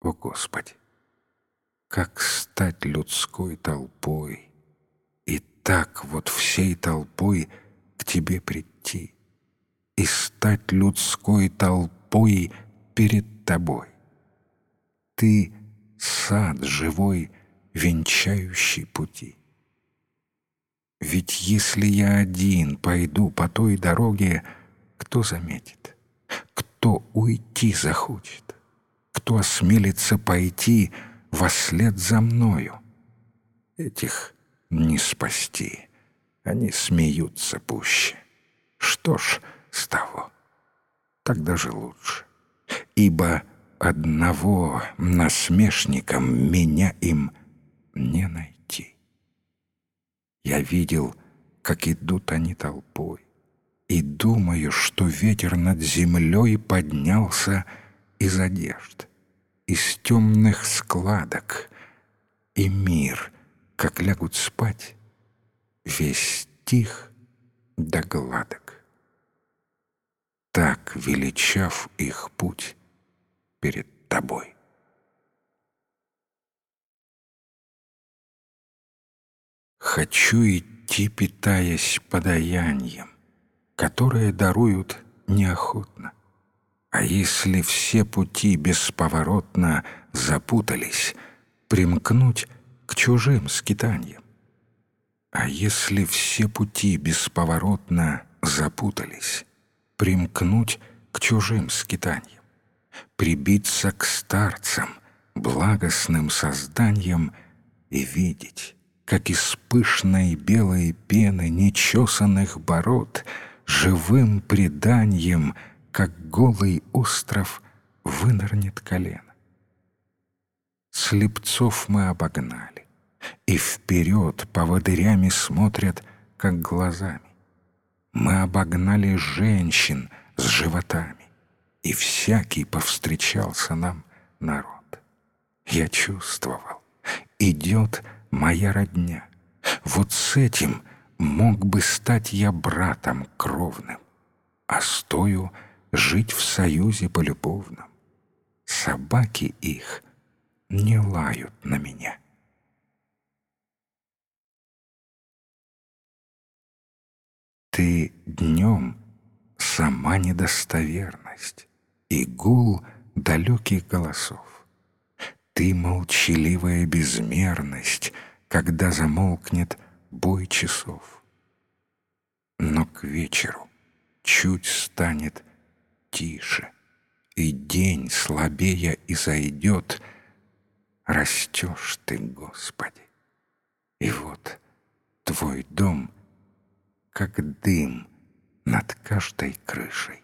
О, Господи! Как стать людской толпой И так вот всей толпой к Тебе прийти И стать людской толпой перед Тобой. Ты — сад живой, венчающий пути. Ведь если я один пойду по той дороге, кто заметит? Кто уйти захочет? Кто осмелится пойти вослед за мною? Этих не спасти, они смеются пуще. Что ж с того? Тогда же лучше. Ибо одного насмешником меня им не найти. Я видел, как идут они толпой, и думаю, что ветер над землей поднялся из одежд, из темных складок, и мир, как лягут спать, весь тих да гладок. Так величав их путь перед тобой. Хочу идти, питаясь подаянием, которое даруют неохотно. А если все пути бесповоротно запутались, примкнуть к чужим скитаниям? А если все пути бесповоротно запутались, примкнуть к чужим скитаниям? Прибиться к старцам, благостным созданиям и видеть, как из пышной белой пены нечесанных бород живым преданием, как голый остров, вынырнет колено. Слепцов мы обогнали, и вперед поводырями смотрят, как глазами. Мы обогнали женщин с животами, и всякий повстречался нам народ. Я чувствовал, идет моя родня. Вот с этим мог бы стать я братом кровным, а стою жить в союзе полюбовном. Собаки их не лают на меня. Ты днем сама недостоверность и гул далеких голосов. Ты молчаливая безмерность, когда замолкнет бой часов. Но к вечеру чуть станет тише, и день слабее и зайдет, растешь ты, Господи. И вот твой дом, как дым над каждой крышей.